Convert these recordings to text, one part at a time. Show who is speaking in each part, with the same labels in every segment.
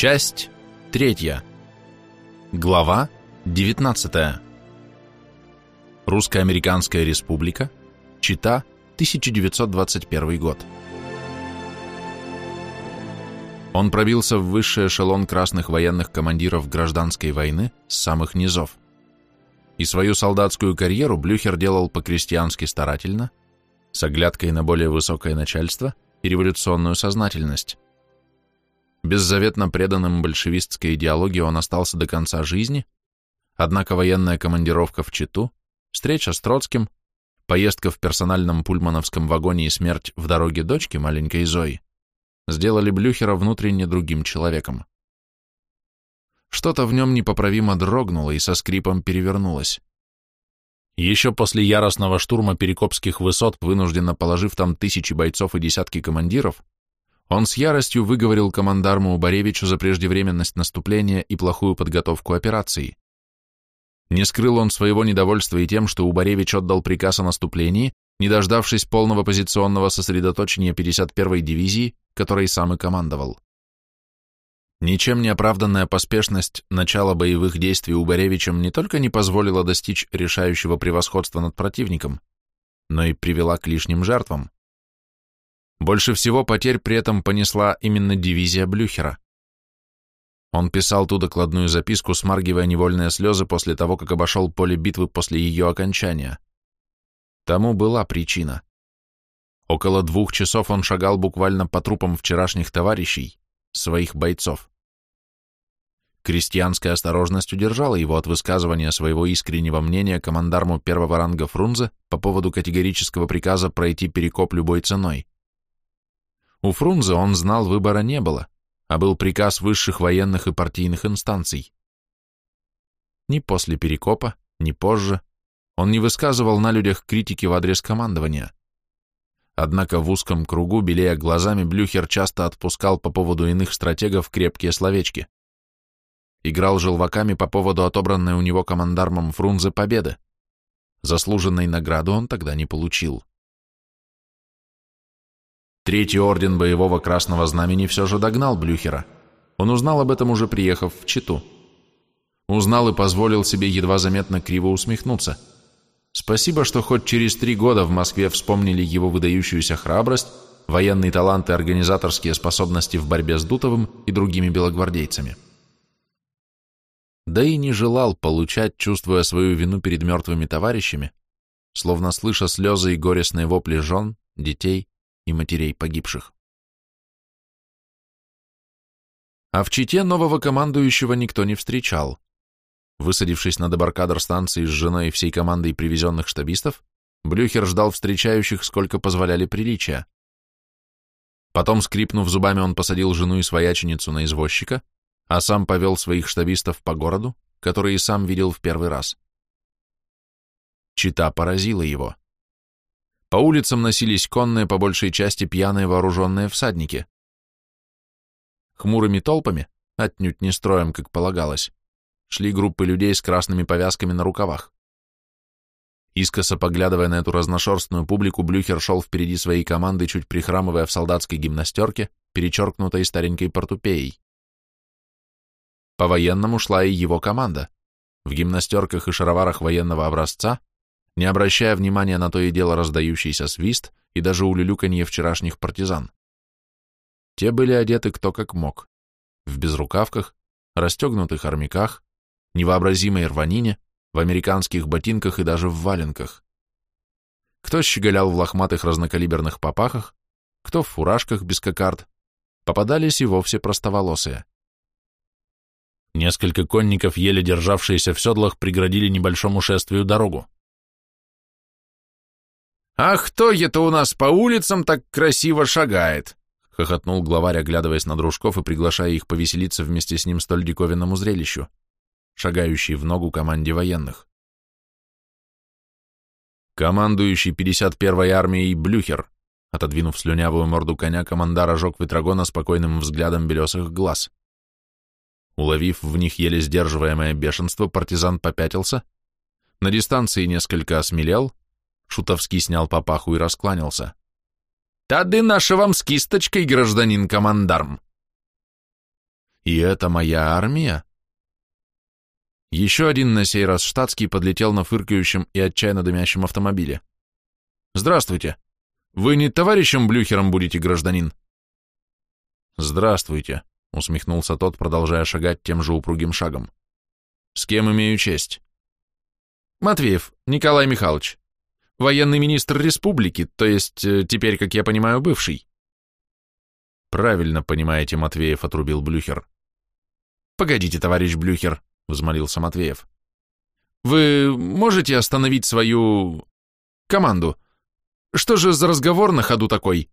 Speaker 1: Часть третья. Глава 19. Русско-Американская Республика. Чита, 1921 год. Он пробился в высший эшелон красных военных командиров гражданской войны с самых низов. И свою солдатскую карьеру Блюхер делал по-крестьянски старательно, с оглядкой на более высокое начальство и революционную сознательность. Беззаветно преданным большевистской идеологии он остался до конца жизни, однако военная командировка в Читу, встреча с Троцким, поездка в персональном пульмановском вагоне и смерть в дороге дочки маленькой Зои сделали Блюхера внутренне другим человеком. Что-то в нем непоправимо дрогнуло и со скрипом перевернулось. Еще после яростного штурма Перекопских высот, вынужденно положив там тысячи бойцов и десятки командиров, он с яростью выговорил командарму Убаревичу за преждевременность наступления и плохую подготовку операции. Не скрыл он своего недовольства и тем, что Убаревич отдал приказ о наступлении, не дождавшись полного позиционного сосредоточения 51-й дивизии, которой сам и командовал. Ничем не оправданная поспешность начала боевых действий Убаревичем не только не позволила достичь решающего превосходства над противником, но и привела к лишним жертвам. Больше всего потерь при этом понесла именно дивизия Блюхера. Он писал ту докладную записку, смаргивая невольные слезы после того, как обошел поле битвы после ее окончания. Тому была причина. Около двух часов он шагал буквально по трупам вчерашних товарищей, своих бойцов. Крестьянская осторожность удержала его от высказывания своего искреннего мнения командарму первого ранга Фрунзе по поводу категорического приказа пройти перекоп любой ценой. У Фрунзе он знал, выбора не было, а был приказ высших военных и партийных инстанций. Ни после Перекопа, ни позже он не высказывал на людях критики в адрес командования. Однако в узком кругу, белея глазами, Блюхер часто отпускал по поводу иных стратегов крепкие словечки. Играл желваками по поводу отобранной у него командармом Фрунзе победы. Заслуженной награды он тогда не получил. Третий орден боевого красного знамени все же догнал Блюхера. Он узнал об этом уже приехав в Читу. Узнал и позволил себе едва заметно криво усмехнуться. Спасибо, что хоть через три года в Москве вспомнили его выдающуюся храбрость, военный талант и организаторские способности в борьбе с Дутовым и другими белогвардейцами. Да и не желал получать, чувствуя свою вину перед мертвыми товарищами, словно слыша слезы и горестные вопли жен, детей, и матерей погибших. А в Чите нового командующего никто не встречал. Высадившись на дебаркадер станции с женой и всей командой привезенных штабистов, Блюхер ждал встречающих, сколько позволяли приличия. Потом, скрипнув зубами, он посадил жену и свояченицу на извозчика, а сам повел своих штабистов по городу, который и сам видел в первый раз. Чита поразила его. По улицам носились конные, по большей части пьяные вооруженные всадники. Хмурыми толпами, отнюдь не строем, как полагалось, шли группы людей с красными повязками на рукавах. Искоса поглядывая на эту разношерстную публику, Блюхер шел впереди своей команды, чуть прихрамывая в солдатской гимнастерке, перечеркнутой старенькой портупеей. По-военному шла и его команда, в гимнастерках и шароварах военного образца, не обращая внимания на то и дело раздающийся свист и даже улюлюканье вчерашних партизан. Те были одеты кто как мог, в безрукавках, расстегнутых армяках, невообразимой рванине, в американских ботинках и даже в валенках. Кто щеголял в лохматых разнокалиберных попахах, кто в фуражках без кокард, попадались и вовсе простоволосые. Несколько конников, еле державшиеся в седлах, преградили небольшому шествию дорогу.
Speaker 2: «А кто это у нас по улицам так красиво шагает?» — хохотнул главарь, оглядываясь на дружков и приглашая их повеселиться вместе с ним столь диковинному зрелищу, шагающий в ногу команде военных.
Speaker 1: Командующий 51-й армией Блюхер, отодвинув слюнявую морду коня, командар ожег Ветрогона спокойным взглядом белесых глаз. Уловив в них еле сдерживаемое бешенство, партизан попятился, на дистанции несколько осмелел, Шутовский снял папаху и раскланялся.
Speaker 2: «Тады наша вам с кисточкой, гражданин командарм!»
Speaker 1: И это моя армия? Еще один на сей раз штатский подлетел на фыркающем и отчаянно дымящем автомобиле. «Здравствуйте! Вы не товарищем Блюхером будете, гражданин?» «Здравствуйте», — усмехнулся тот, продолжая шагать тем же упругим шагом. «С кем имею честь?» «Матвеев, Николай Михайлович, военный министр республики, то есть э, теперь, как я понимаю, бывший». «Правильно понимаете, Матвеев», — отрубил Блюхер. «Погодите, товарищ Блюхер», — взмолился Матвеев. «Вы можете остановить свою... команду? Что же за разговор на ходу такой?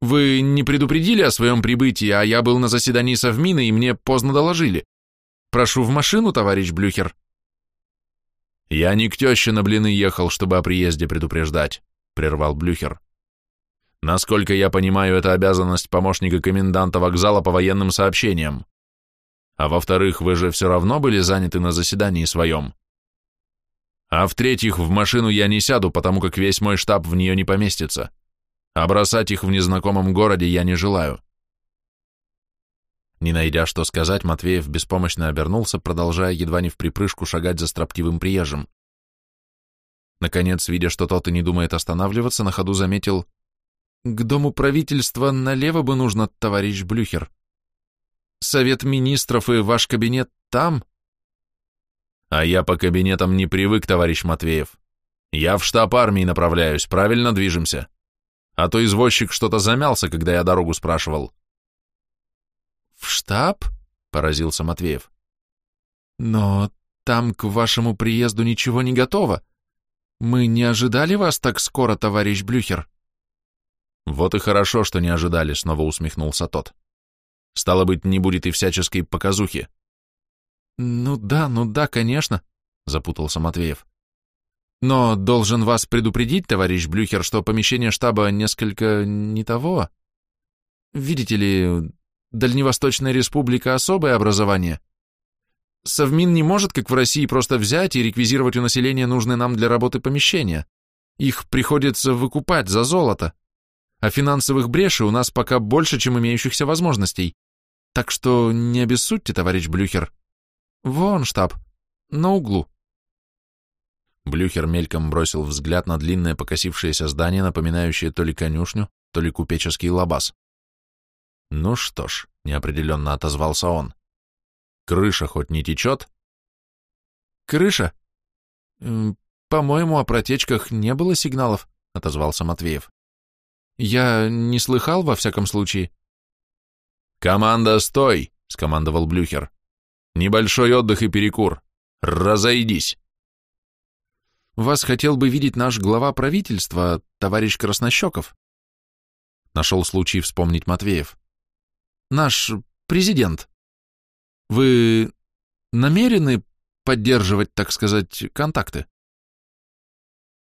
Speaker 1: Вы не предупредили о своем прибытии, а я был на заседании Совмина, и мне поздно доложили. Прошу в машину, товарищ Блюхер». «Я не к теще на блины ехал, чтобы о приезде предупреждать», — прервал Блюхер. Насколько я понимаю, это обязанность помощника коменданта вокзала по военным сообщениям. А во-вторых, вы же все равно были заняты на заседании своем. А в-третьих, в машину я не сяду, потому как весь мой штаб в нее не поместится. А бросать их в незнакомом городе я не желаю. Не найдя что сказать, Матвеев беспомощно обернулся, продолжая едва не в припрыжку шагать за строптивым приезжим. Наконец, видя, что тот и не думает останавливаться, на ходу заметил — к дому правительства налево бы нужно, товарищ Блюхер. Совет министров и ваш кабинет там? А я по кабинетам не привык, товарищ Матвеев. Я в штаб армии направляюсь, правильно движемся. А то извозчик что-то замялся, когда я дорогу спрашивал. В штаб? Поразился Матвеев. Но там к вашему приезду ничего не готово. Мы не ожидали вас так скоро, товарищ Блюхер. Вот и хорошо, что не ожидали, снова усмехнулся тот. Стало быть, не будет и всяческой показухи. Ну да, ну да, конечно, запутался Матвеев. Но должен вас предупредить, товарищ Блюхер, что помещение штаба несколько не того. Видите ли, Дальневосточная республика — особое образование. Совмин не может, как в России, просто взять и реквизировать у населения нужные нам для работы помещения. Их приходится выкупать за золото а финансовых брешей у нас пока больше, чем имеющихся возможностей. Так что не обессудьте, товарищ Блюхер. Вон штаб, на углу. Блюхер мельком бросил взгляд на длинное покосившееся здание, напоминающее то ли конюшню, то ли купеческий лабаз. Ну что ж, неопределенно отозвался он. Крыша хоть не течет? Крыша? По-моему, о протечках не было сигналов, отозвался Матвеев. Я не слыхал, во всяком случае. «Команда, стой!» — скомандовал Блюхер. «Небольшой отдых и перекур. Разойдись!» «Вас хотел бы видеть наш глава правительства, товарищ Краснощеков». Нашел случай вспомнить Матвеев. «Наш президент. Вы намерены поддерживать, так сказать, контакты?»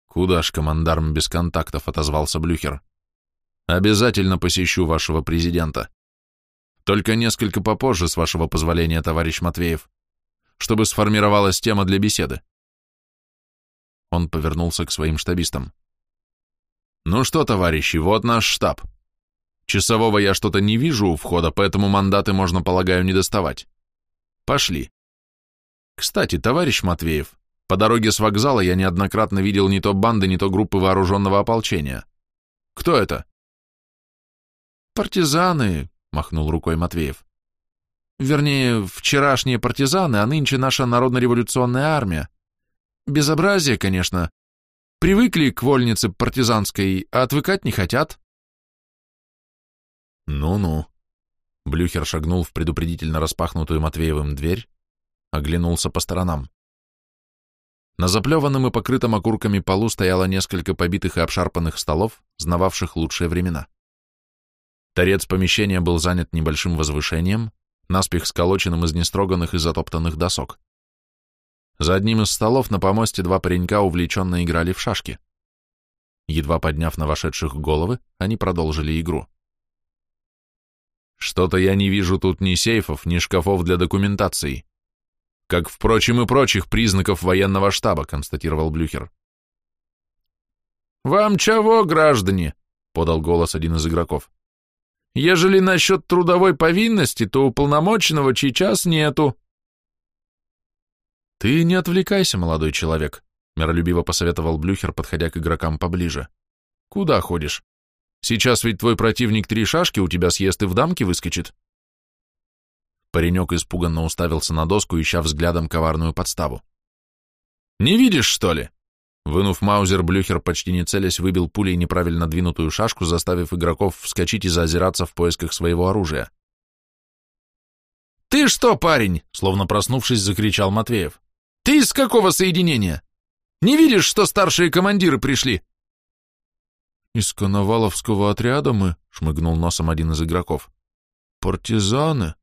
Speaker 1: «Куда ж, командарм, без контактов?» — отозвался Блюхер. Обязательно посещу вашего президента. Только несколько попозже, с вашего позволения, товарищ Матвеев, чтобы сформировалась тема для беседы. Он повернулся к своим штабистам. Ну что, товарищи, вот наш штаб. Часового я что-то не вижу у входа, поэтому мандаты можно, полагаю, не доставать. Пошли. Кстати, товарищ Матвеев, по дороге с вокзала я неоднократно видел не то банды, не то группы вооруженного ополчения. Кто это? «Партизаны», — махнул рукой Матвеев. «Вернее, вчерашние партизаны, а нынче наша народно-революционная армия. Безобразие, конечно. Привыкли к вольнице партизанской, а отвыкать не хотят». «Ну-ну», — Блюхер шагнул в предупредительно распахнутую Матвеевым дверь, оглянулся по сторонам. На заплеванном и покрытом окурками полу стояло несколько побитых и обшарпанных столов, знававших лучшие времена. Торец помещения был занят небольшим возвышением, наспех сколоченным из нестроганных и затоптанных досок. За одним из столов на помосте два паренька увлеченно играли в шашки. Едва подняв на вошедших головы, они продолжили игру. «Что-то я не вижу тут ни сейфов, ни шкафов для документации. Как, впрочем, и прочих признаков военного штаба», — констатировал Блюхер. «Вам чего, граждане?» — подал голос один из игроков.
Speaker 2: Ежели насчет трудовой повинности, то уполномоченного сейчас нету.
Speaker 1: Ты не отвлекайся, молодой человек, миролюбиво посоветовал Блюхер, подходя к игрокам поближе. Куда ходишь? Сейчас ведь твой противник три шашки у тебя съест и в дамки выскочит. Паренек испуганно уставился на доску, ища взглядом коварную подставу.
Speaker 2: «Не видишь, что ли?»
Speaker 1: Вынув маузер, Блюхер, почти не целясь, выбил пулей неправильно двинутую шашку, заставив игроков вскочить и заозираться в поисках своего оружия.
Speaker 2: «Ты что, парень?» — словно проснувшись, закричал Матвеев. «Ты из какого соединения? Не видишь, что старшие командиры пришли?»
Speaker 1: «Из Коноваловского отряда мы», — шмыгнул носом один из игроков. «Партизаны».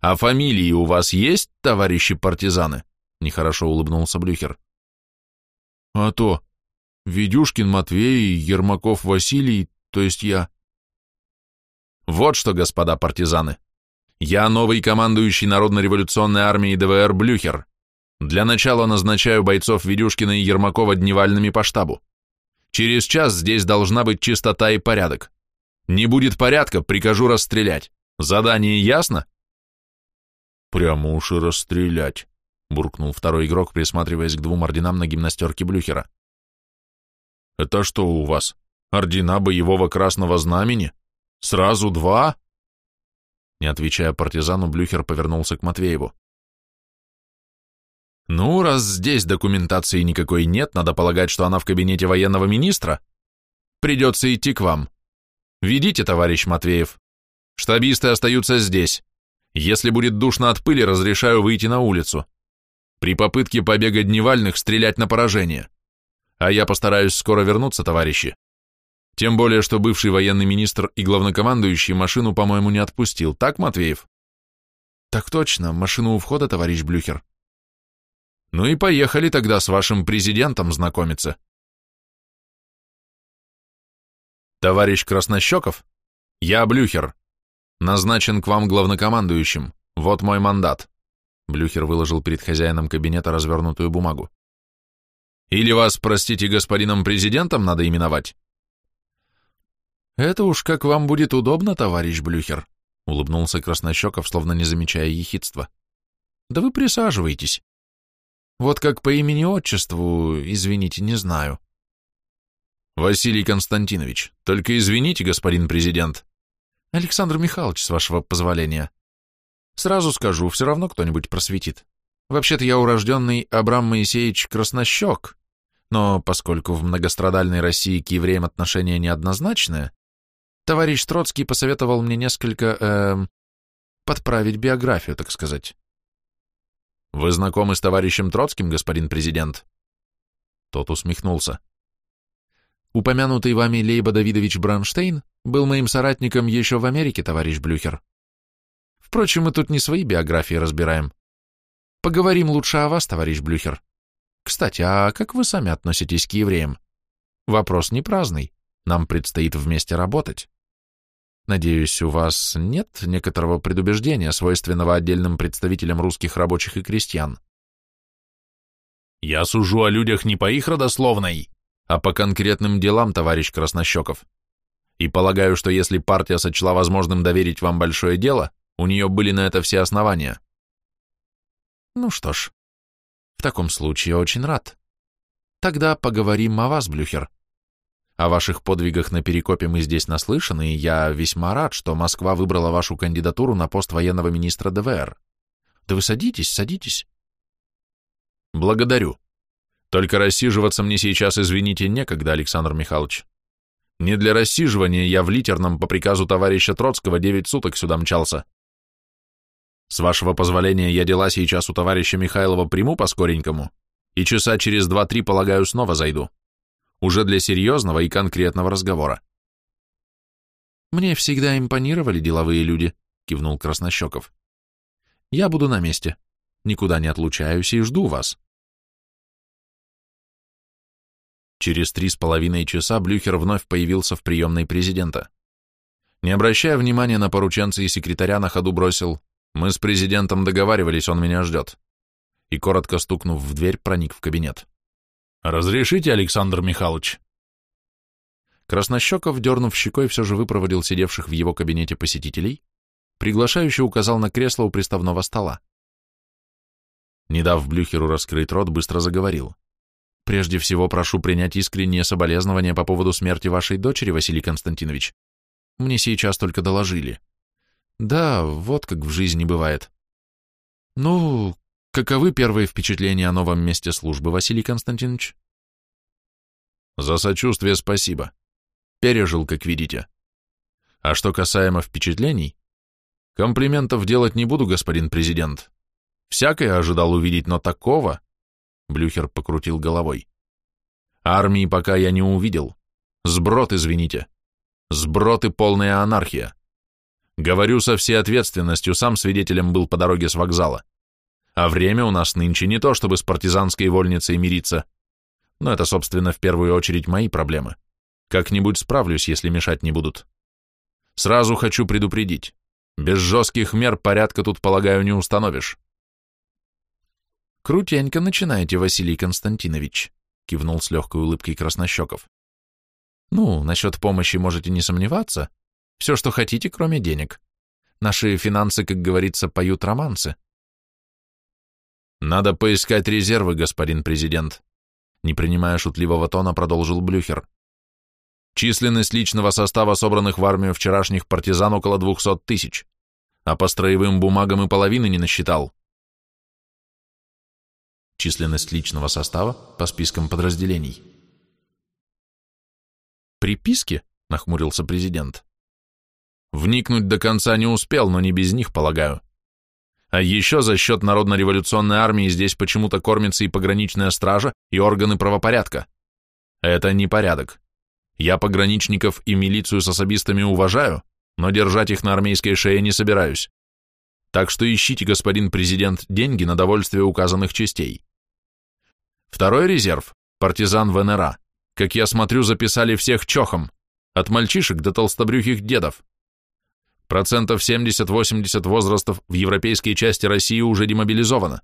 Speaker 2: «А фамилии у вас есть, товарищи партизаны?» — нехорошо улыбнулся Блюхер.
Speaker 1: А то, Ведюшкин Матвей, Ермаков Василий, то есть я.
Speaker 2: Вот что, господа партизаны. Я новый командующий Народно-революционной армией ДВР Блюхер. Для начала назначаю бойцов Ведюшкина и Ермакова дневальными по штабу. Через час здесь должна быть чистота и порядок. Не будет порядка, прикажу расстрелять. Задание ясно?
Speaker 1: Прямо уж и расстрелять буркнул второй игрок, присматриваясь к двум орденам на гимнастерке Блюхера. «Это что у вас, ордена боевого красного знамени? Сразу два?» Не отвечая партизану, Блюхер повернулся к Матвееву.
Speaker 2: «Ну, раз здесь документации никакой нет, надо полагать, что она в кабинете военного министра. Придется идти к вам. Ведите, товарищ Матвеев. Штабисты остаются здесь. Если будет душно от пыли, разрешаю выйти на улицу. При попытке побега дневальных стрелять на поражение. А я постараюсь скоро вернуться, товарищи. Тем более, что бывший военный министр и главнокомандующий машину, по-моему, не отпустил. Так, Матвеев?
Speaker 1: Так точно, машину у входа, товарищ Блюхер.
Speaker 2: Ну и поехали тогда с вашим президентом знакомиться. Товарищ Краснощеков, я Блюхер. Назначен к вам главнокомандующим. Вот мой мандат. Блюхер выложил перед хозяином кабинета развернутую бумагу. «Или вас, простите, господином президентом надо именовать?»
Speaker 1: «Это уж как вам будет удобно, товарищ Блюхер», — улыбнулся Краснощеков, словно не замечая ехидства. «Да вы присаживайтесь. Вот как по имени-отчеству, извините, не знаю».
Speaker 2: «Василий Константинович, только извините, господин президент».
Speaker 1: «Александр Михайлович, с вашего позволения». Сразу скажу, все равно кто-нибудь просветит. Вообще-то я урожденный Абрам Моисеевич Краснощек, но поскольку в многострадальной России к евреям отношение неоднозначное, товарищ Троцкий посоветовал мне несколько, э, подправить биографию, так сказать.
Speaker 2: Вы знакомы с товарищем Троцким, господин президент?
Speaker 1: Тот усмехнулся. Упомянутый вами Лейба Давидович Бронштейн был моим соратником еще в Америке, товарищ Блюхер. Впрочем, мы тут не свои биографии разбираем. Поговорим лучше о вас, товарищ Блюхер. Кстати, а как вы сами относитесь к евреям? Вопрос не праздный. Нам предстоит вместе работать. Надеюсь, у вас нет некоторого предубеждения, свойственного отдельным представителям русских рабочих и крестьян?
Speaker 2: Я сужу о людях не по их родословной, а по конкретным делам, товарищ Краснощеков. И полагаю, что если партия сочла возможным доверить вам большое дело, у нее были на это все основания.
Speaker 1: Ну что ж, в таком случае очень рад. Тогда поговорим о вас, Блюхер. О ваших подвигах на Перекопе мы здесь наслышаны, и я весьма рад, что Москва выбрала вашу кандидатуру на пост военного министра ДВР. Да вы садитесь, садитесь.
Speaker 2: Благодарю. Только рассиживаться мне сейчас, извините, некогда, Александр Михайлович. Не для рассиживания я в литерном по приказу товарища Троцкого девять суток сюда мчался. С вашего позволения, я дела сейчас у товарища Михайлова приму по-скоренькому, и часа через два-три, полагаю, снова зайду. Уже для серьезного и конкретного разговора.
Speaker 1: Мне всегда импонировали деловые люди, кивнул Краснощеков. Я буду на месте. Никуда не отлучаюсь и жду вас.
Speaker 2: Через три с половиной часа Блюхер вновь появился в приемной президента. Не обращая внимания на порученца и секретаря, на ходу бросил мы с президентом договаривались, он меня ждет. И, коротко стукнув в дверь, проник в кабинет. «Разрешите, Александр Михайлович?»
Speaker 1: Краснощеков, дернув щекой, все же выпроводил сидевших в его кабинете посетителей, приглашающий указал на кресло у приставного стола. Не дав Блюхеру раскрыть рот, быстро заговорил. «Прежде всего прошу принять искреннее соболезнования по поводу смерти вашей дочери, Василий Константинович. Мне сейчас только доложили. Да, вот как в жизни бывает. Ну, каковы первые впечатления о новом месте службы, Василий Константинович?
Speaker 2: За сочувствие спасибо. Пережил, как видите. А что касаемо впечатлений, комплиментов делать не буду, господин президент. Всякое ожидал увидеть, но такого... Блюхер покрутил головой. Армии пока я не увидел. Сброд, извините. Сброд и полная анархия. Говорю со всей ответственностью, сам свидетелем был по дороге с вокзала. А время у нас нынче не то, чтобы с партизанской вольницей мириться. Но это, собственно, в первую очередь мои проблемы. Как-нибудь справлюсь, если мешать не будут. Сразу хочу предупредить. Без жестких мер порядка тут, полагаю, не установишь.
Speaker 1: Крутенько начинаете, Василий Константинович, кивнул с легкой улыбкой Краснощеков. Ну, насчет помощи можете не сомневаться, все, что хотите, кроме денег. Наши финансы, как говорится, поют романсы.
Speaker 2: Надо поискать резервы, господин президент. Не принимая шутливого тона, продолжил Блюхер. Численность личного состава собранных в армию вчерашних партизан около двухсот тысяч, а по строевым бумагам и половины не насчитал.
Speaker 1: Численность личного состава по спискам подразделений. «Приписки?» — нахмурился президент.
Speaker 2: Вникнуть до конца не успел, но не без них, полагаю. А еще за счет Народно-революционной армии здесь почему-то кормится и пограничная стража, и органы правопорядка. Это не порядок. Я пограничников и милицию с особистами уважаю, но держать их на армейской шее не собираюсь. Так что ищите, господин президент, деньги на довольствие указанных частей. Второй резерв – партизан ВНРА. Как я смотрю, записали всех чохом, от мальчишек до толстобрюхих дедов. Процентов 70-80 возрастов в европейской части России уже демобилизовано.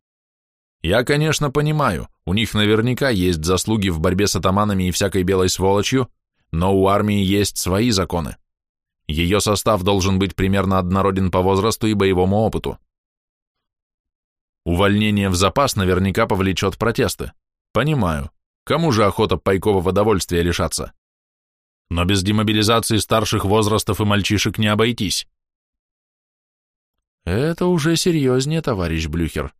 Speaker 2: Я, конечно, понимаю, у них наверняка есть заслуги в борьбе с атаманами и всякой белой сволочью, но у армии есть свои законы. Ее состав должен быть примерно однороден по возрасту и боевому опыту. Увольнение в запас наверняка повлечет протесты. Понимаю. Кому же охота пайкового довольствия лишаться? Но без демобилизации старших возрастов и мальчишек не обойтись.
Speaker 1: Это уже серьезнее, товарищ Блюхер.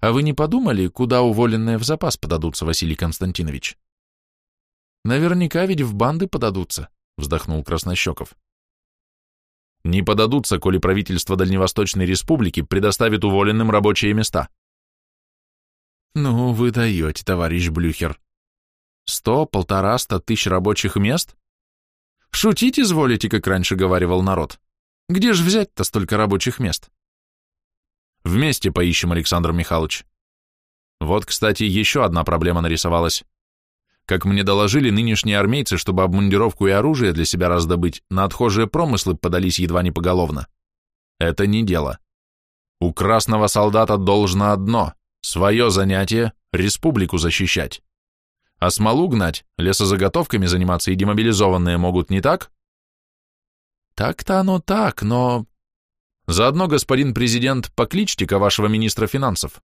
Speaker 1: А вы не подумали, куда уволенные в запас подадутся, Василий Константинович? Наверняка ведь в банды подадутся, вздохнул Краснощеков.
Speaker 2: Не подадутся, коли правительство Дальневосточной Республики предоставит уволенным рабочие места.
Speaker 1: Ну, вы даете, товарищ Блюхер. Сто, полтораста тысяч рабочих мест? Шутить изволите, как раньше говаривал народ. Где же взять-то столько рабочих мест?
Speaker 2: Вместе поищем, Александр Михайлович. Вот, кстати, еще одна проблема нарисовалась. Как мне доложили, нынешние армейцы, чтобы обмундировку и оружие для себя раздобыть, на отхожие промыслы подались едва не поголовно. Это не дело. У красного солдата должно одно — свое занятие — республику защищать. А смолу гнать, лесозаготовками заниматься и демобилизованные могут не так?
Speaker 1: Так-то оно так, но...
Speaker 2: Заодно, господин президент, покличьте-ка вашего министра финансов.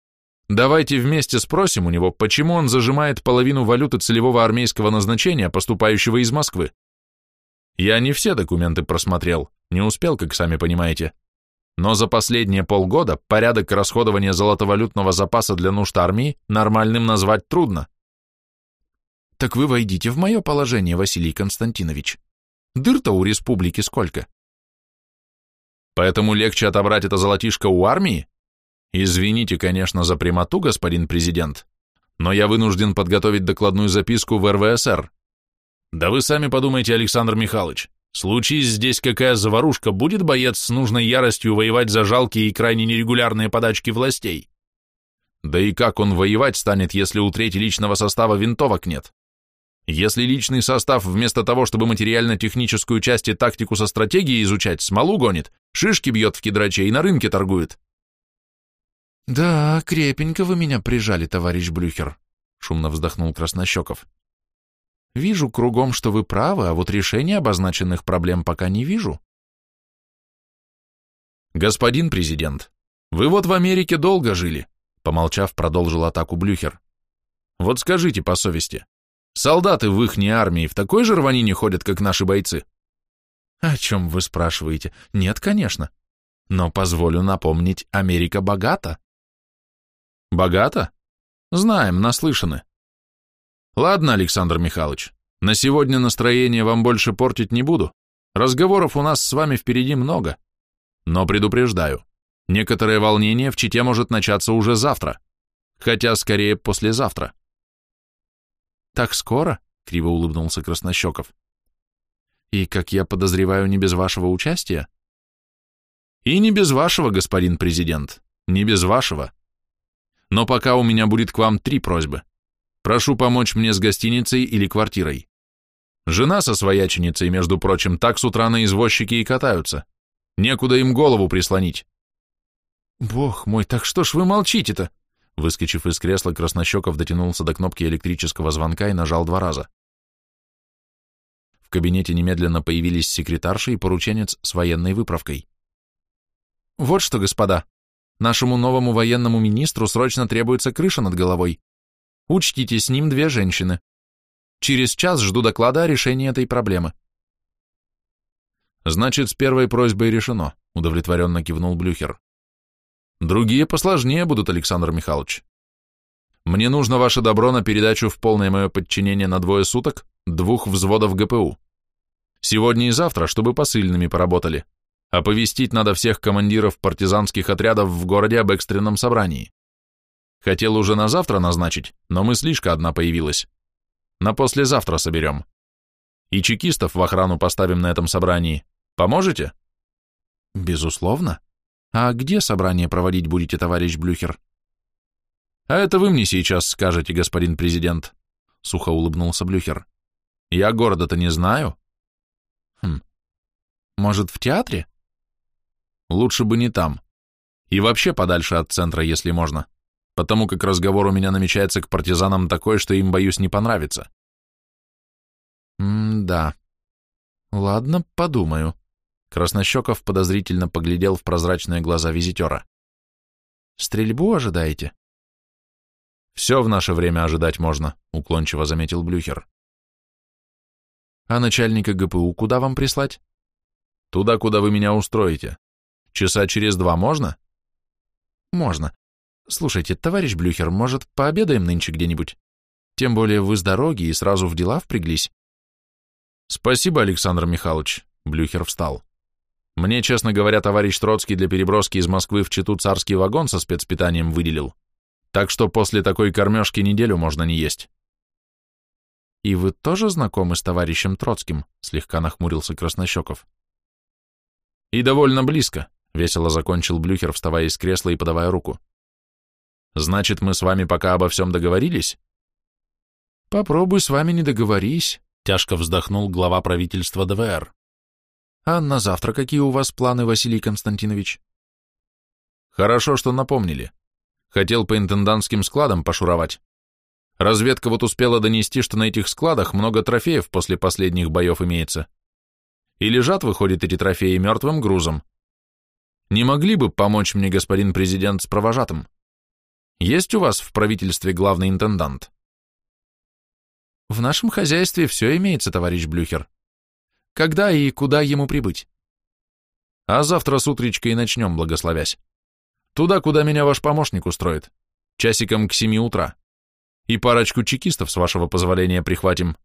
Speaker 2: Давайте вместе спросим у него, почему он зажимает половину валюты целевого армейского назначения, поступающего из Москвы. Я не все документы просмотрел, не успел, как сами понимаете. Но за последние полгода порядок расходования золотовалютного запаса для нужд армии нормальным назвать трудно.
Speaker 1: Так вы войдите в мое положение, Василий Константинович. Дыр-то у республики сколько?
Speaker 2: Поэтому легче отобрать это золотишко у армии? Извините, конечно, за прямоту, господин президент, но я вынужден подготовить докладную записку в РВСР. Да вы сами подумайте, Александр Михайлович, случись здесь какая заварушка, будет боец с нужной яростью воевать за жалкие и крайне нерегулярные подачки властей? Да и как он воевать станет, если у трети личного состава винтовок нет? Если личный состав вместо того, чтобы материально-техническую часть и тактику со стратегией изучать, смолу гонит, шишки бьет в кедраче и на рынке торгует.
Speaker 1: «Да, крепенько вы меня прижали, товарищ Блюхер», — шумно вздохнул Краснощеков. Вижу кругом, что вы правы, а вот решения обозначенных проблем пока не вижу.
Speaker 2: Господин президент, вы вот в Америке долго жили, помолчав, продолжил атаку Блюхер. Вот скажите по совести, солдаты в ихней армии в такой же рванине ходят, как наши бойцы?
Speaker 1: О чем вы спрашиваете? Нет, конечно. Но позволю напомнить, Америка богата.
Speaker 2: Богата? Знаем, наслышаны. Ладно, Александр Михайлович, на сегодня настроение вам больше портить не буду. Разговоров у нас с вами впереди много. Но предупреждаю, некоторое волнение в Чите может начаться уже завтра, хотя скорее послезавтра.
Speaker 1: Так скоро? Криво улыбнулся Краснощеков. И, как я подозреваю, не без вашего участия?
Speaker 2: И не без вашего, господин президент, не без вашего. Но пока у меня будет к вам три просьбы. Прошу помочь мне с гостиницей или квартирой. Жена со свояченицей, между прочим, так с утра на извозчике и катаются. Некуда им голову прислонить.
Speaker 1: Бог мой, так что ж вы молчите-то?
Speaker 2: Выскочив из кресла, Краснощеков дотянулся до кнопки электрического звонка и нажал два раза. В кабинете немедленно появились секретарша и порученец с военной выправкой.
Speaker 1: Вот что, господа, нашему новому военному министру срочно требуется крыша над головой. Учтите, с ним две женщины. Через час жду доклада о решении этой проблемы.
Speaker 2: Значит, с первой просьбой решено, удовлетворенно кивнул Блюхер. Другие посложнее будут, Александр Михайлович. Мне нужно ваше добро на передачу в полное мое подчинение на двое суток двух взводов ГПУ. Сегодня и завтра, чтобы посыльными поработали. Оповестить надо всех командиров партизанских отрядов в городе об экстренном собрании. Хотел уже на завтра назначить, но мыслишка одна появилась. На послезавтра соберем. И чекистов в охрану поставим на этом собрании. Поможете?
Speaker 1: Безусловно. А где собрание проводить будете, товарищ Блюхер?
Speaker 2: А это вы мне сейчас скажете, господин президент. Сухо улыбнулся Блюхер. Я города-то не знаю.
Speaker 1: Хм. Может, в театре?
Speaker 2: Лучше бы не там. И вообще подальше от центра, если можно потому как разговор у меня намечается к партизанам такой, что им, боюсь, не понравится.
Speaker 1: М-да. Ладно, подумаю.
Speaker 2: Краснощеков подозрительно поглядел в прозрачные глаза визитера.
Speaker 1: Стрельбу ожидаете?
Speaker 2: Все в наше время ожидать можно, уклончиво заметил Блюхер.
Speaker 1: А начальника ГПУ куда вам прислать?
Speaker 2: Туда, куда вы меня устроите. Часа через два можно?
Speaker 1: Можно. Слушайте, товарищ Блюхер, может, пообедаем нынче где-нибудь? Тем более вы с дороги и сразу в дела впряглись.
Speaker 2: Спасибо, Александр Михайлович. Блюхер встал. Мне, честно говоря, товарищ Троцкий для переброски из Москвы в Читу царский вагон со спецпитанием выделил. Так что после такой кормежки неделю можно не есть.
Speaker 1: И вы тоже знакомы с товарищем Троцким? Слегка нахмурился Краснощеков.
Speaker 2: И довольно близко, весело закончил Блюхер, вставая из кресла и подавая руку. Значит, мы с вами пока обо всем договорились?
Speaker 1: Попробуй с вами не договорись,
Speaker 2: тяжко вздохнул глава правительства ДВР.
Speaker 1: А на завтра какие у вас планы, Василий Константинович?
Speaker 2: Хорошо, что напомнили. Хотел по интендантским складам пошуровать. Разведка вот успела донести, что на этих складах много трофеев после последних боев имеется. И лежат, выходит, эти трофеи мертвым грузом. Не могли бы помочь мне, господин президент, с провожатым? Есть у вас в правительстве главный интендант?
Speaker 1: В нашем хозяйстве все имеется, товарищ Блюхер. Когда и куда ему прибыть?
Speaker 2: А завтра с утречкой начнем, благословясь. Туда, куда меня ваш помощник устроит. Часиком к семи утра. И парочку чекистов, с вашего позволения, прихватим.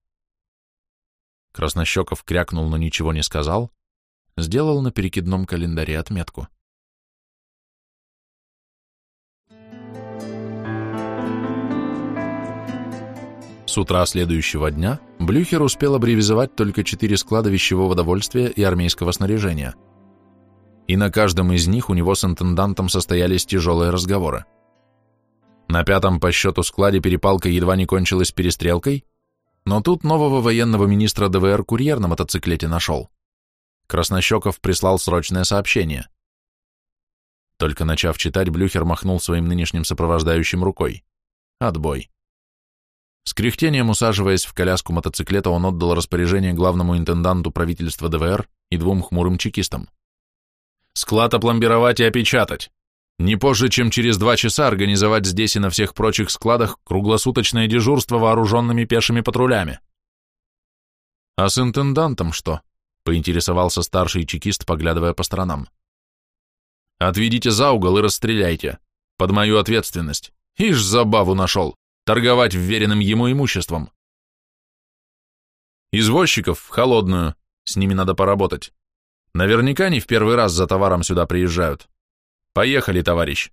Speaker 1: Краснощеков крякнул, но ничего не сказал, сделал на перекидном календаре отметку.
Speaker 2: С утра следующего дня Блюхер успел абревизовать только четыре склада вещевого довольствия и армейского снаряжения. И на каждом из них у него с интендантом состоялись тяжелые разговоры. На пятом по счету складе перепалка едва не кончилась перестрелкой, но тут нового военного министра ДВР курьер на мотоциклете нашел. Краснощеков прислал срочное сообщение. Только начав читать, Блюхер махнул своим нынешним сопровождающим рукой. Отбой.
Speaker 1: С кряхтением усаживаясь в коляску мотоциклета, он отдал распоряжение главному интенданту правительства ДВР и двум хмурым чекистам. «Склад опломбировать и опечатать. Не позже, чем через два часа организовать здесь и на всех прочих складах круглосуточное дежурство вооруженными пешими патрулями». «А с интендантом что?» — поинтересовался старший чекист, поглядывая по сторонам. «Отведите за угол и расстреляйте. Под мою ответственность. Ишь, забаву нашел. Торговать вверенным ему имуществом. Извозчиков в холодную. С ними надо поработать. Наверняка не в первый раз за товаром сюда приезжают. Поехали, товарищ.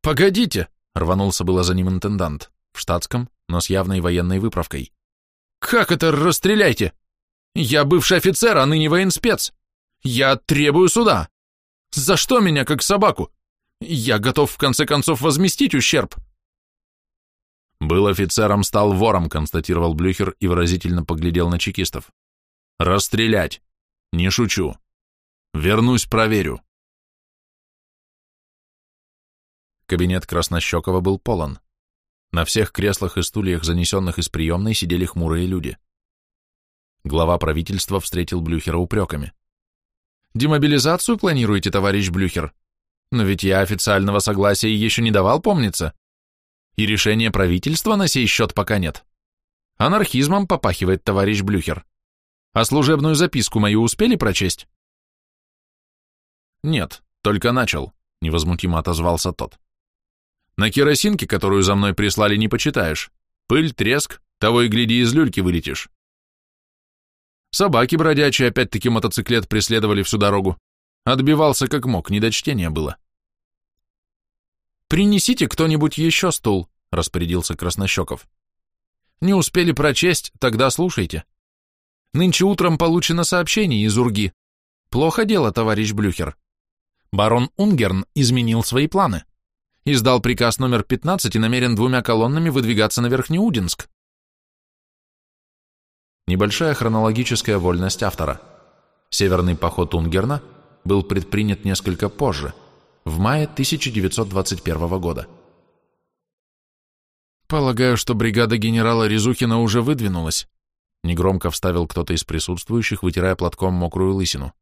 Speaker 1: Погодите, рванулся было за ним интендант, в штатском, но с явной военной выправкой. Как это расстреляйте? Я бывший офицер, а ныне военспец. Я требую суда. За что меня, как собаку? Я готов в конце концов возместить ущерб. Был офицером, стал вором, констатировал Блюхер и выразительно поглядел на чекистов. Расстрелять. Не шучу. Вернусь, проверю. Кабинет Краснощекова был полон. На всех креслах и стульях, занесенных из приемной, сидели хмурые люди. Глава правительства встретил Блюхера упреками. «Демобилизацию планируете, товарищ Блюхер? Но ведь я официального согласия еще не давал, помнится. И решения правительства на сей счет пока нет. Анархизмом попахивает товарищ Блюхер. А служебную записку мою успели прочесть? Нет, только начал, невозмутимо отозвался тот. На керосинке, которую за мной прислали, не почитаешь. Пыль, треск, того и гляди, из люльки вылетишь. Собаки бродячие опять-таки мотоциклет преследовали всю дорогу. Отбивался как мог, не до чтения было. «Принесите кто-нибудь еще стул», — распорядился Краснощеков. «Не успели прочесть, тогда слушайте. Нынче утром получено сообщение из Урги. Плохо дело, товарищ Блюхер. Барон Унгерн изменил свои планы. Издал приказ номер 15 и намерен двумя колоннами выдвигаться на Верхнеудинск. Небольшая хронологическая вольность автора. Северный поход Унгерна был предпринят несколько позже, в мае 1921 года. «Полагаю, что бригада генерала Резухина уже выдвинулась», Негромко вставил кто-то из присутствующих, вытирая платком мокрую лысину.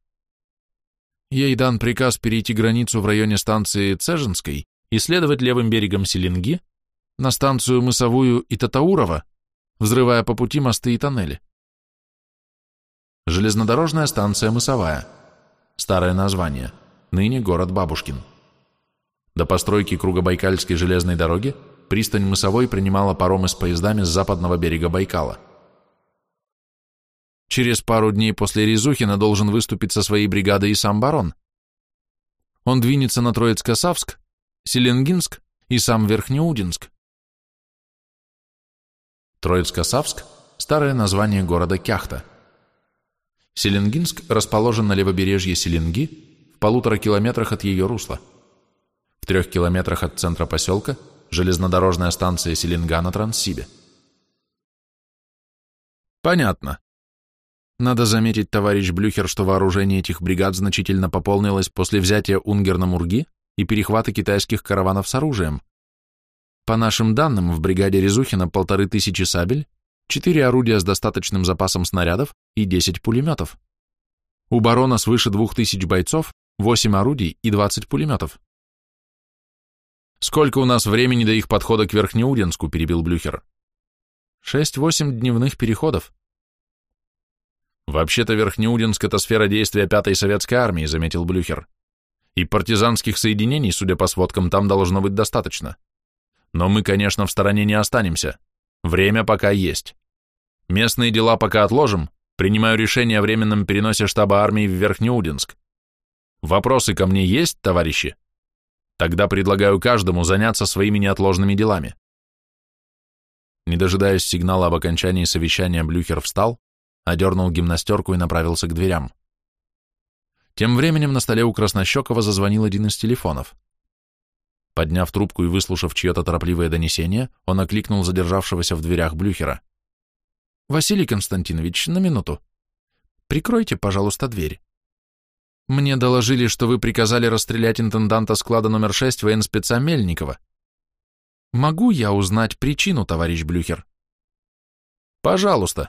Speaker 1: Ей дан приказ перейти границу в районе станции Цежинской и следовать левым берегом Селенги на станцию Мысовую и Татаурова, взрывая по пути мосты и тоннели. Железнодорожная станция Мысовая. Старое название. Ныне город Бабушкин. До постройки Кругобайкальской железной дороги пристань Мысовой принимала паромы с поездами с западного берега Байкала. Через пару дней после Резухина должен выступить со своей бригадой и сам барон. Он двинется на Троицко-Савск, Селенгинск и сам Верхнеудинск. Троицко-Савск – старое название города Кяхта. Селенгинск расположен на левобережье Селенги в полутора километрах от ее русла. В трех километрах от центра поселка – железнодорожная станция Селенга на Транссибе. Понятно. Надо заметить, товарищ Блюхер, что вооружение этих бригад значительно пополнилось после взятия Унгерна-Мурги и перехвата китайских караванов с оружием. По нашим данным, в бригаде Резухина полторы тысячи сабель, четыре орудия с достаточным запасом снарядов и десять пулеметов. У барона свыше двух тысяч бойцов, восемь орудий и двадцать пулеметов. «Сколько у нас времени до их подхода к Верхнеудинску?» – перебил Блюхер. «Шесть-восемь дневных переходов», «Вообще-то Верхнеудинск — это сфера действия Пятой Советской Армии», — заметил Блюхер. «И партизанских соединений, судя по сводкам, там должно быть достаточно. Но мы, конечно, в стороне не останемся. Время пока есть. Местные дела пока отложим. Принимаю решение о временном переносе штаба армии в Верхнеудинск. Вопросы ко мне есть, товарищи? Тогда предлагаю каждому заняться своими неотложными делами». Не дожидаясь сигнала об окончании совещания, Блюхер встал, одернул гимнастерку и направился к дверям. Тем временем на столе у Краснощекова зазвонил один из телефонов. Подняв трубку и выслушав чье-то торопливое донесение, он окликнул задержавшегося в дверях Блюхера. «Василий Константинович, на минуту. Прикройте, пожалуйста, дверь. Мне доложили, что вы приказали расстрелять интенданта склада номер 6 военспеца Мельникова. Могу я узнать причину, товарищ Блюхер?
Speaker 2: Пожалуйста.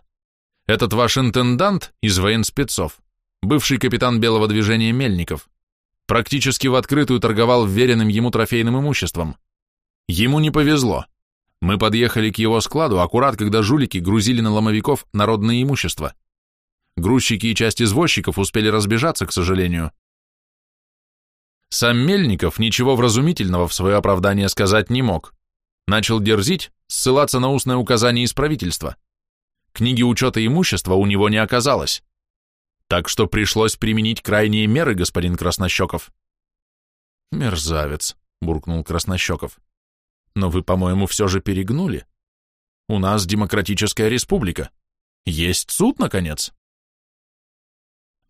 Speaker 2: Этот ваш интендант из военспецов, бывший капитан белого движения Мельников, практически в открытую торговал вверенным ему трофейным имуществом. Ему не повезло. Мы подъехали к его складу аккурат, когда жулики грузили на ломовиков народное имущество. Грузчики и часть извозчиков успели разбежаться, к сожалению. Сам Мельников ничего вразумительного в свое оправдание сказать не мог. Начал дерзить, ссылаться на устное указание из правительства. Книги учета имущества у него не оказалось. Так что пришлось применить крайние меры, господин Краснощеков.
Speaker 1: Мерзавец, буркнул Краснощеков. Но вы, по-моему, все же перегнули. У нас демократическая республика. Есть суд, наконец.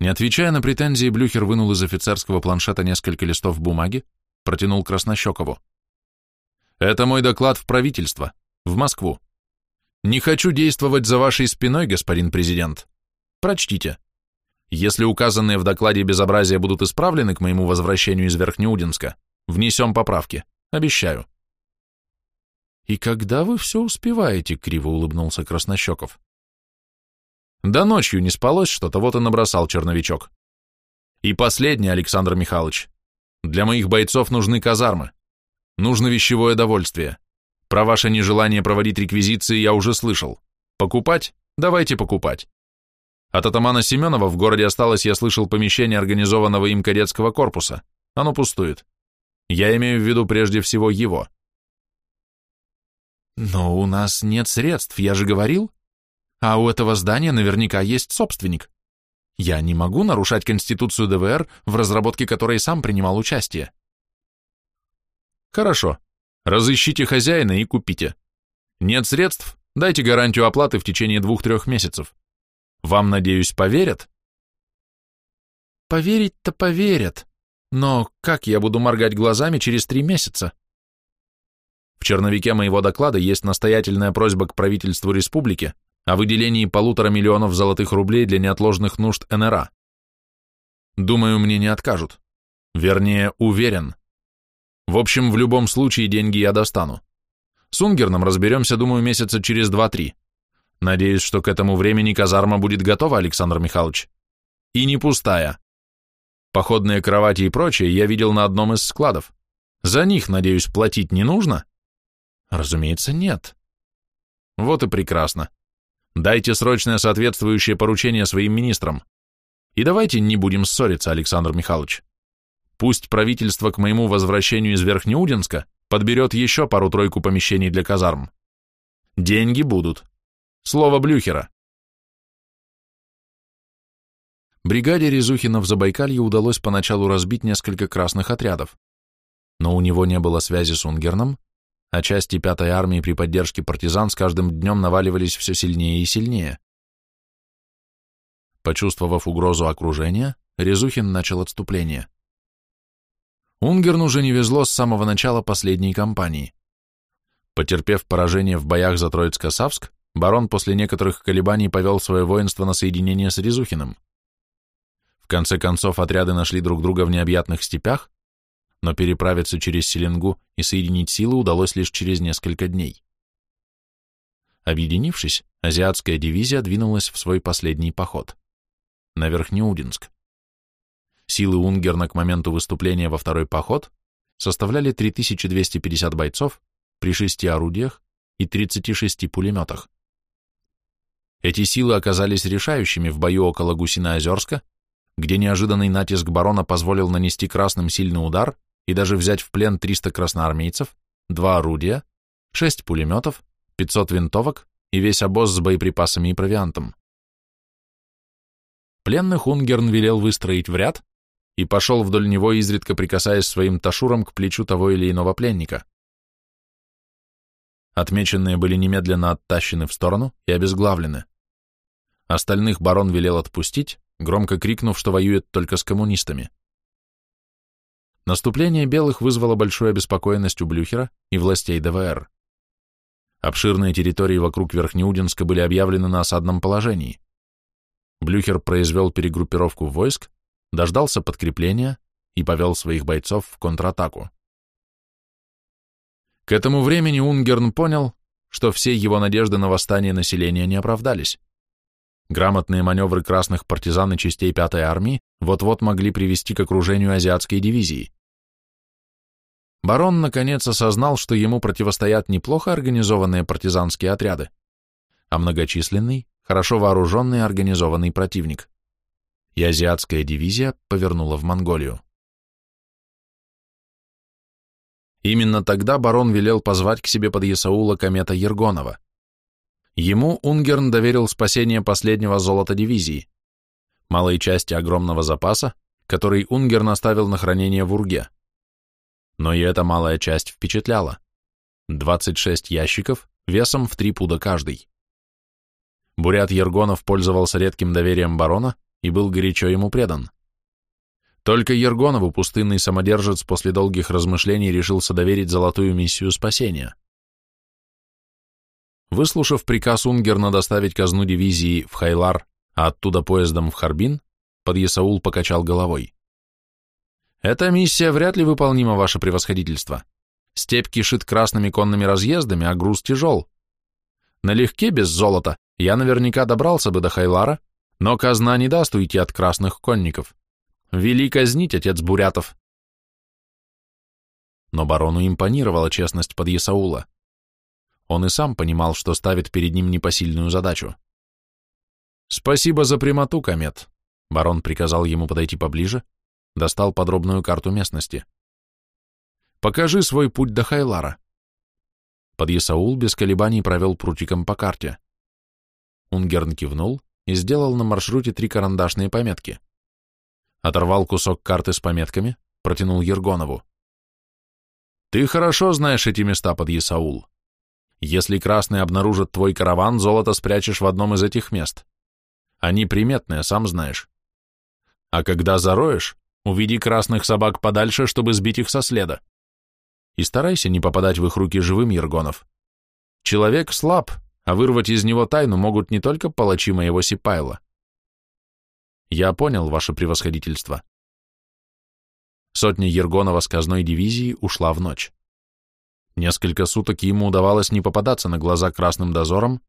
Speaker 1: Не отвечая на претензии, Блюхер вынул из офицерского планшета несколько листов бумаги, протянул Краснощекову. «Это мой доклад в правительство, в Москву. Не хочу действовать за вашей спиной, господин президент. Прочтите. Если указанные в докладе безобразия будут исправлены к моему возвращению из Верхнеудинска, внесем поправки. Обещаю». «И когда вы все успеваете?» — криво улыбнулся Краснощеков. Да ночью не спалось что-то, вот и набросал черновичок. И последний, Александр Михайлович. Для моих бойцов нужны казармы. Нужно вещевое довольствие. Про ваше нежелание проводить реквизиции я уже слышал. Покупать? Давайте покупать. От атамана Семенова в городе осталось, я слышал, помещение организованного им кадетского корпуса. Оно пустует. Я имею в виду прежде всего его. Но у нас нет средств, я же говорил. А у этого здания наверняка есть собственник. Я не могу нарушать Конституцию ДВР, в разработке которой сам принимал участие.
Speaker 2: Хорошо. Разыщите хозяина и купите. Нет средств? Дайте гарантию оплаты в течение двух-трех месяцев. Вам, надеюсь, поверят?
Speaker 1: Поверить-то поверят. Но как я буду моргать глазами через три месяца?
Speaker 2: В черновике моего доклада есть настоятельная просьба к правительству республики о выделении полутора миллионов золотых рублей для неотложных нужд НРА. Думаю, мне не откажут. Вернее, уверен. В общем, в любом случае деньги я достану. С Унгерном разберемся, думаю, месяца через два-три. Надеюсь, что к этому времени казарма будет готова, Александр Михайлович. И не пустая. Походные кровати и прочее я видел на одном из складов. За них, надеюсь, платить не нужно?
Speaker 1: Разумеется, нет.
Speaker 2: Вот и прекрасно. Дайте срочное соответствующее поручение своим министрам. И давайте не будем ссориться, Александр Михайлович. Пусть правительство к моему возвращению из Верхнеудинска подберет еще пару-тройку помещений для казарм. Деньги будут. Слово Блюхера.
Speaker 1: Бригаде Резухина в Забайкалье удалось поначалу разбить несколько красных отрядов, но у него не было связи с Унгерном, а части пятой армии при поддержке партизан с каждым днем наваливались все сильнее и сильнее. Почувствовав угрозу окружения, Резухин начал отступление. Унгерну уже не везло с самого начала последней кампании. Потерпев поражение в боях за Троицко-Савск, барон после некоторых колебаний повел свое воинство на соединение с Резухиным. В конце концов отряды нашли друг друга в необъятных степях, но переправиться через Селенгу и соединить силы удалось лишь через несколько дней. Объединившись, азиатская дивизия двинулась в свой последний поход – на Верхнеудинск. Силы Унгерна к моменту выступления во второй поход составляли 3250 бойцов при шести орудиях и 36 пулеметах. Эти силы оказались решающими в бою около Гусино-Озерска, где неожиданный натиск барона позволил нанести красным сильный удар и даже взять в плен 300 красноармейцев, два орудия, 6 пулеметов, 500 винтовок и весь обоз с боеприпасами и провиантом. Пленных Унгерн велел выстроить в ряд и пошел вдоль него, изредка прикасаясь своим ташуром к плечу того или иного пленника. Отмеченные были немедленно оттащены в сторону и обезглавлены. Остальных барон велел отпустить, громко крикнув, что воюет только с коммунистами. Наступление белых вызвало большую обеспокоенность у Блюхера и властей ДВР. Обширные территории вокруг Верхнеудинска были объявлены на осадном положении. Блюхер произвел перегруппировку войск, дождался подкрепления и повел своих бойцов в контратаку. К этому времени Унгерн понял, что все его надежды на восстание населения не оправдались. Грамотные маневры красных партизан и частей 5-й армии вот-вот могли привести к окружению азиатской дивизии. Барон наконец осознал, что ему противостоят не плохо организованные партизанские отряды, а многочисленный, хорошо вооруженный и организованный противник. И азиатская дивизия повернула в Монголию. Именно тогда барон велел позвать к себе под Ясаула комета Ергонова. Ему Унгерн доверил спасение последнего золота дивизии, малой части огромного запаса, который Унгерн оставил на хранение в Урге. Но и эта малая часть впечатляла. 26 ящиков, весом в 3 пуда каждый. Бурят Ергонов пользовался редким доверием барона и был горячо ему предан. Только Ергонову пустынный самодержец после долгих размышлений решился доверить золотую миссию спасения. Выслушав приказ Унгерна доставить казну дивизии в Хайлар, а оттуда поездом в Харбин, подъясаул покачал головой. «Эта миссия вряд ли выполнима, ваше превосходительство. Степь кишит красными конными разъездами, а груз тяжел. Налегке, без золота, я наверняка добрался бы до Хайлара, но казна не даст уйти от красных конников. Вели казнить, отец Бурятов. Но барону импонировала честность под Ясаула. Он и сам понимал, что ставит перед ним непосильную задачу. «Спасибо за прямоту, Комет», — барон приказал ему подойти поближе, достал подробную карту местности. «Покажи свой путь до Хайлара». Подъясаул без колебаний провел прутиком по карте. Унгерн кивнул и сделал на маршруте три карандашные пометки — Оторвал кусок карты с пометками, протянул Ергонову. Ты хорошо знаешь эти места под Исаул. Если красные обнаружат твой караван, золото спрячешь в одном из этих мест. Они приметные, сам знаешь. А когда зароешь, уведи красных собак подальше, чтобы сбить их со следа. И старайся не попадать в их руки живым, Ергонов. Человек слаб, а вырвать из него тайну могут не только палачи моего Сипайла. Я понял ваше превосходительство. Сотня Ергонова с казной дивизии ушла в ночь. Несколько суток ему удавалось не попадаться на глаза красным дозором,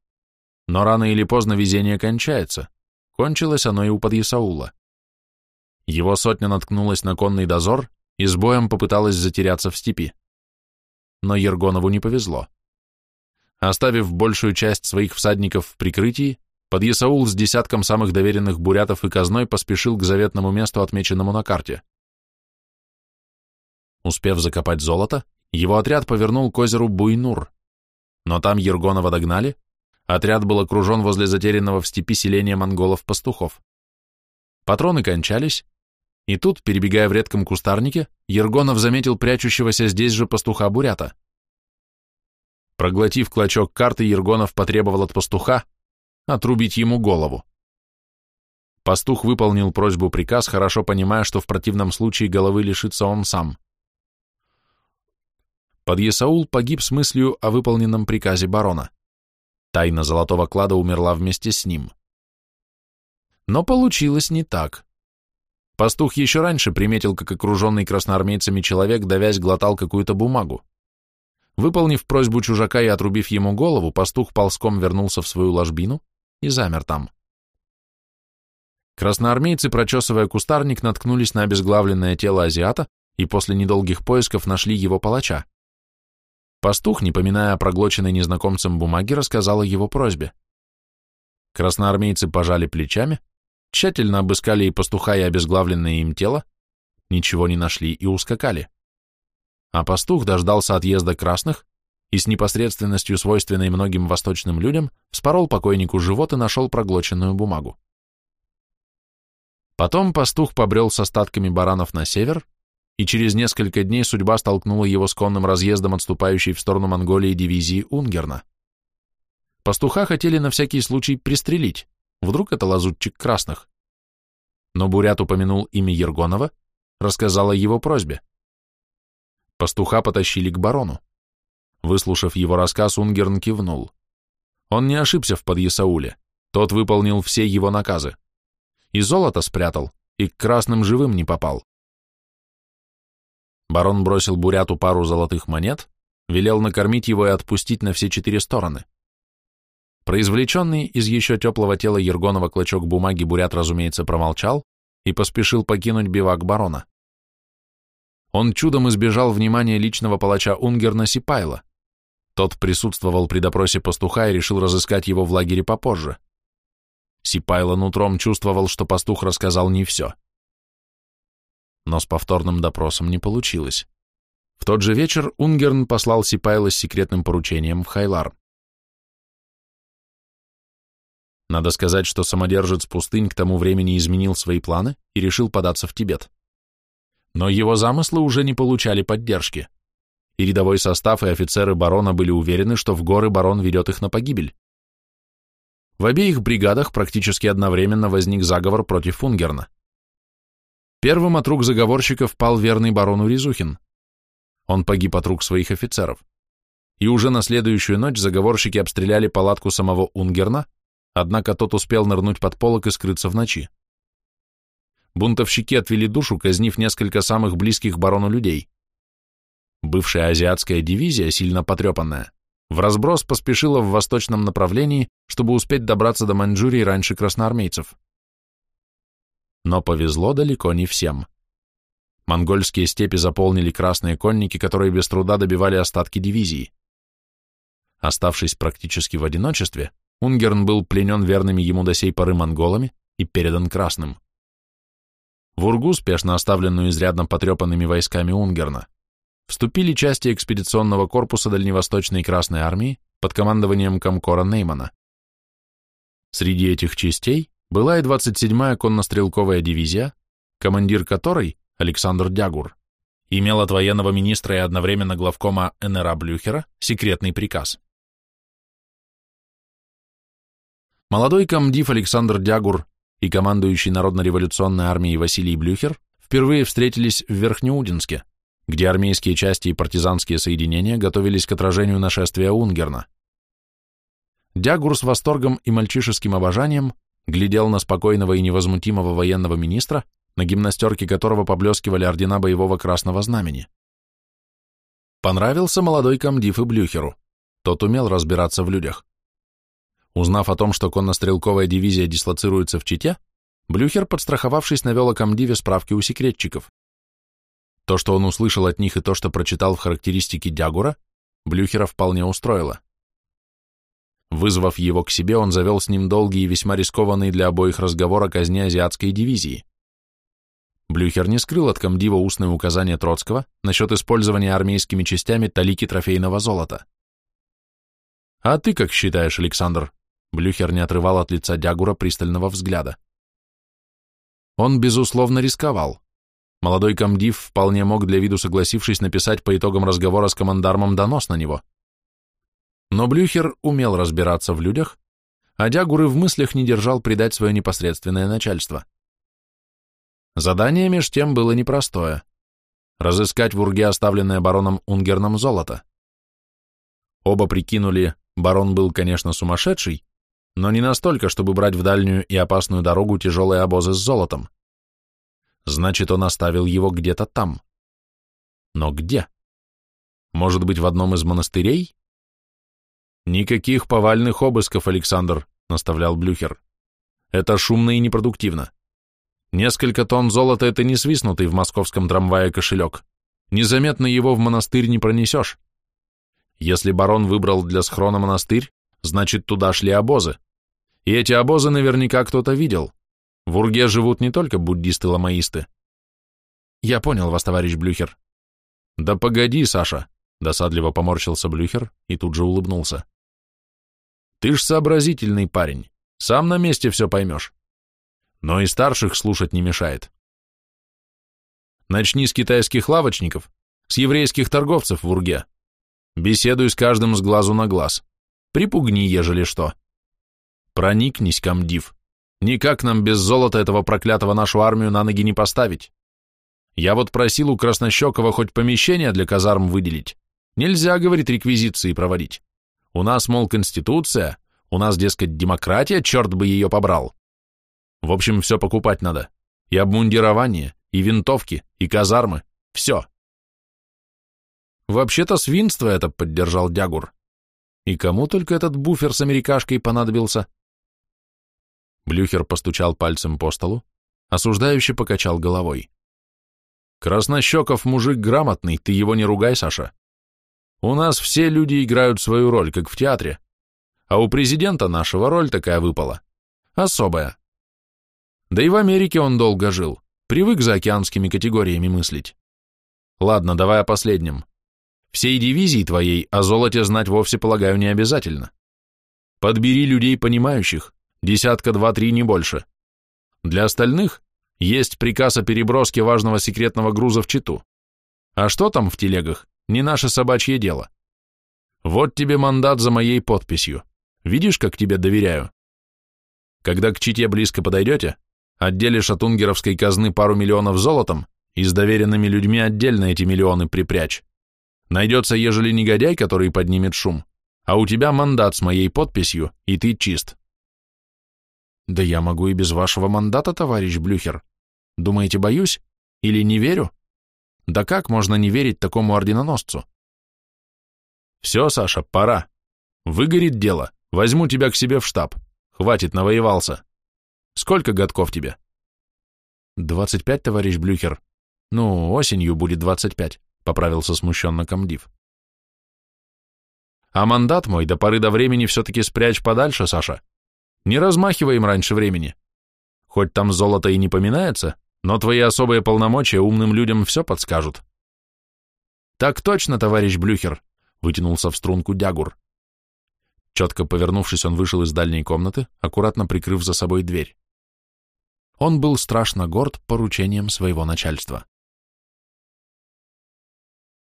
Speaker 1: но рано или поздно везение кончается. Кончилось оно и у подъясаула. Его сотня наткнулась на конный дозор и с боем попыталась затеряться в степи. Но Ергонову не повезло. Оставив большую часть своих всадников в прикрытии, Подъясаул с десятком самых доверенных бурятов и казной поспешил к заветному месту, отмеченному на карте. Успев закопать золото, его отряд повернул к озеру Буйнур, но там Ергонова догнали, отряд был окружен возле затерянного в степи селения монголов-пастухов. Патроны кончались, и тут, перебегая в редком кустарнике, Ергонов заметил прячущегося здесь же пастуха-бурята. Проглотив клочок карты, Ергонов потребовал от пастуха отрубить ему голову. Пастух выполнил просьбу приказ, хорошо понимая, что в противном случае головы лишится он сам. Подъясаул погиб с мыслью о выполненном приказе барона. Тайна золотого клада умерла вместе с ним. Но получилось не так. Пастух еще раньше приметил, как окруженный красноармейцами человек, давясь, глотал какую-то бумагу. Выполнив просьбу чужака и отрубив ему голову, пастух ползком вернулся в свою ложбину и замер там. Красноармейцы, прочесывая кустарник, наткнулись на обезглавленное тело азиата и после недолгих поисков нашли его палача. Пастух, не поминая о проглоченной незнакомцем бумаге, рассказал о его просьбе. Красноармейцы пожали плечами, тщательно обыскали и пастуха, и обезглавленное им тело, ничего не нашли и ускакали. А пастух дождался отъезда красных, и с непосредственностью, свойственной многим восточным людям, вспорол покойнику живот и нашел проглоченную бумагу. Потом пастух побрел с остатками баранов на север, и через несколько дней судьба столкнула его с конным разъездом отступающей в сторону Монголии дивизии Унгерна. Пастуха хотели на всякий случай пристрелить, вдруг это лазутчик красных. Но Бурят упомянул имя Ергонова, рассказал о его просьбе. Пастуха потащили к барону. Выслушав его рассказ, Унгерн кивнул. Он не ошибся в подъясауле. Тот выполнил все его наказы. И золото спрятал, и к красным живым не попал. Барон бросил Буряту пару золотых монет, велел накормить его и отпустить на все четыре стороны. Произвлеченный из еще теплого тела Ергонова клочок бумаги Бурят, разумеется, промолчал и поспешил покинуть бивак барона. Он чудом избежал внимания личного палача Унгерна Сипайла. Тот присутствовал при допросе пастуха и решил разыскать его в лагере попозже. Сипайло нутром чувствовал, что пастух рассказал не все. Но с повторным допросом не получилось. В тот же вечер Унгерн послал Сипайла с секретным поручением в Хайлар. Надо сказать, что самодержец пустынь к тому времени изменил свои планы и решил податься в Тибет. Но его замыслы уже не получали поддержки, и рядовой состав и офицеры барона были уверены, что в горы барон ведет их на погибель. В обеих бригадах практически одновременно возник заговор против Фунгерна. Первым от рук заговорщиков пал верный барону Ризухин. Он погиб от рук своих офицеров. И уже на следующую ночь заговорщики обстреляли палатку самого Унгерна, однако тот успел нырнуть под полок и скрыться в ночи. Бунтовщики отвели душу, казнив несколько самых близких барону людей. Бывшая азиатская дивизия, сильно потрепанная, в разброс поспешила в восточном направлении, чтобы успеть добраться до Маньчжурии раньше красноармейцев. Но повезло далеко не всем. Монгольские степи заполнили красные конники, которые без труда добивали остатки дивизии. Оставшись практически в одиночестве, Унгерн был пленен верными ему до сей поры монголами и передан красным. В Ургу, спешно оставленную изрядно потрепанными войсками Унгерна, вступили части экспедиционного корпуса Дальневосточной Красной Армии под командованием Комкора Неймана. Среди этих частей была и 27-я конно-стрелковая дивизия, командир которой, Александр Дягур, имел от военного министра и одновременно главкома НРА Блюхера секретный приказ. Молодой комдив Александр Дягур и командующий Народно-революционной армией Василий Блюхер впервые встретились в Верхнеудинске, где армейские части и партизанские соединения готовились к отражению нашествия Унгерна. Дягур с восторгом и мальчишеским обожанием глядел на спокойного и невозмутимого военного министра, на гимнастерке которого поблескивали ордена боевого красного знамени. Понравился молодой комдив и Блюхеру. Тот умел разбираться в людях. Узнав о том, что конно-стрелковая дивизия дислоцируется в Чите, Блюхер, подстраховавшись, навел о комдиве справки у секретчиков. То, что он услышал от них и то, что прочитал в характеристике Дягура, Блюхера вполне устроило. Вызвав его к себе, он завел с ним долгий и весьма рискованный для обоих разговор о казне азиатской дивизии. Блюхер не скрыл от комдива устное указание Троцкого насчет использования армейскими частями талики трофейного золота. «А ты как считаешь, Александр?» Блюхер не отрывал от лица Дягура пристального взгляда. Он, безусловно, рисковал. Молодой комдив вполне мог для виду согласившись написать по итогам разговора с командармом донос на него. Но Блюхер умел разбираться в людях, а Дягур и в мыслях не держал предать свое непосредственное начальство. Задание меж тем было непростое — разыскать в Урге оставленное бароном Унгерном золото. Оба прикинули, барон был, конечно, сумасшедший, но не настолько, чтобы брать в дальнюю и опасную дорогу тяжелые обозы с золотом. Значит, он оставил его где-то там. Но где? Может быть, в одном из монастырей? Никаких повальных обысков, Александр, наставлял Блюхер. Это шумно и непродуктивно. Несколько тонн золота — это не свистнутый в московском трамвае кошелек. Незаметно его в монастырь не пронесешь. Если барон выбрал для схрона монастырь, значит, туда шли обозы. И эти обозы наверняка кто-то видел. В Урге живут не только буддисты-ламаисты. Я понял вас, товарищ Блюхер. Да погоди, Саша, досадливо поморщился Блюхер и тут же улыбнулся. Ты ж сообразительный парень, сам на месте все поймешь. Но и старших слушать не мешает. Начни с китайских лавочников, с еврейских торговцев в Урге. Беседуй с каждым с глазу на глаз. Припугни, ежели что. Проникнись, комдив. Никак нам без золота этого проклятого нашу армию на ноги не поставить. Я вот просил у Краснощекова хоть помещение для казарм выделить. Нельзя, говорит, реквизиции проводить. У нас, мол, конституция, у нас, дескать, демократия, черт бы ее побрал. В общем, все покупать надо. И обмундирование, и винтовки, и казармы, все. Вообще-то свинство это, поддержал Дягур. И кому только этот буфер с америкашкой понадобился? Блюхер постучал пальцем по столу, осуждающе покачал головой. Краснощеков мужик грамотный, ты его не ругай, Саша. У нас все люди играют свою роль, как в театре. А у президента нашего роль такая выпала. Особая. Да и в Америке он долго жил, привык за океанскими категориями мыслить. Ладно, давай о последнем. Всей дивизии твоей о золоте знать вовсе, полагаю, не обязательно. Подбери людей понимающих, десятка два-три, не больше. Для остальных есть приказ о переброске важного секретного груза в Читу. А что там в телегах, не наше собачье дело. Вот тебе мандат за моей подписью. Видишь, как тебе доверяю? Когда к Чите близко подойдете, отделишь от унгеровской казны пару миллионов золотом и с доверенными людьми отдельно эти миллионы припрячь. Найдется, ежели негодяй, который поднимет шум, а у тебя мандат с моей подписью, и ты чист. Да я могу и без вашего мандата, товарищ Блюхер. Думаете, боюсь? Или не верю? Да как можно не верить такому орденоносцу? Все, Саша, пора. Выгорит дело. Возьму тебя к себе в штаб. Хватит, навоевался. Сколько годков тебе? Двадцать пять, товарищ Блюхер. Ну, осенью будет двадцать пять, поправился смущенно комдив. А мандат мой до поры до времени все-таки спрячь подальше, Саша. Не размахивай им раньше времени. Хоть там золото и не поминается, но твои особые полномочия умным людям все подскажут. Так точно, товарищ Блюхер, вытянулся в струнку Дягур. Четко повернувшись, он вышел из дальней комнаты, аккуратно прикрыв за собой дверь. Он был страшно горд поручением своего начальства.